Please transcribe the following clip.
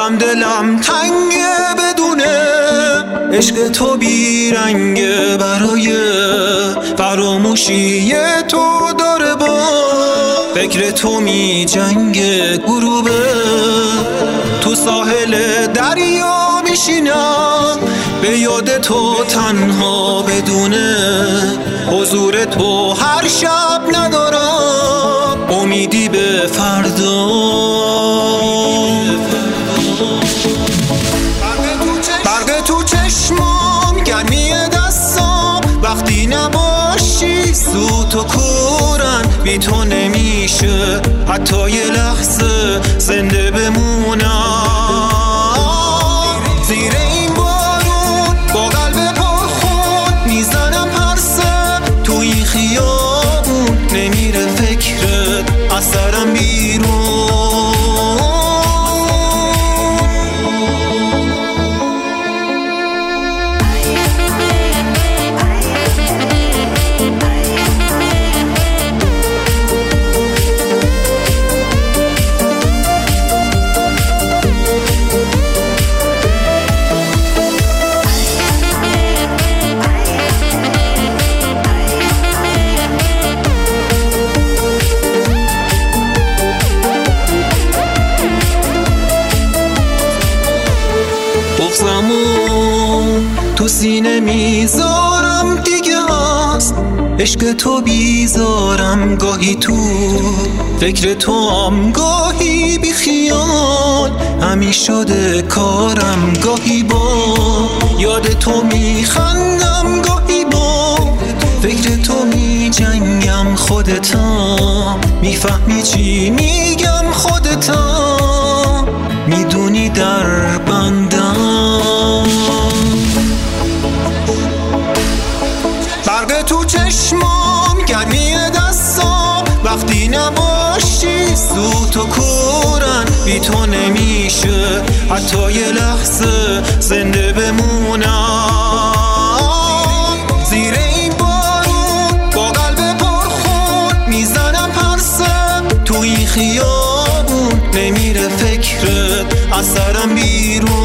بازم دلم تنگه بدونه. عشق تو بیرنگه برای فراموشی تو داره با فکر تو می جنگ غروبه. تو ساحل دریا میشینم به یاد تو تنها بدونه. حضور تو هر شب ندارم. امیدی به فردا. سوت و کورن بی تو نمیشه. حتی یه لحظه زنده بمونم. زیر این بارون با قلب پرخون می‌زنم پرسه تو این خیابون نمیره فکرت از سرم بیرون. بغزمو تو سینه می‌ذارم دیگه هست. عشق تو بیزارم گاهی تو. فکر تو هم گاهی بی خیال. همین شده کارم گاهی با. یاد تو میخندم گاهی با. فکر تو می جنگم خودتم می‌فهمی چی میگم خودتم می‌دونی در سوت و کورن بی تو نمیشه. حتی یه لحظه زنده بمونم. زیر این بارون با قلب پرخون می‌زنم پرسم تو این خیابون نمیره فکرت. از سرم بیرون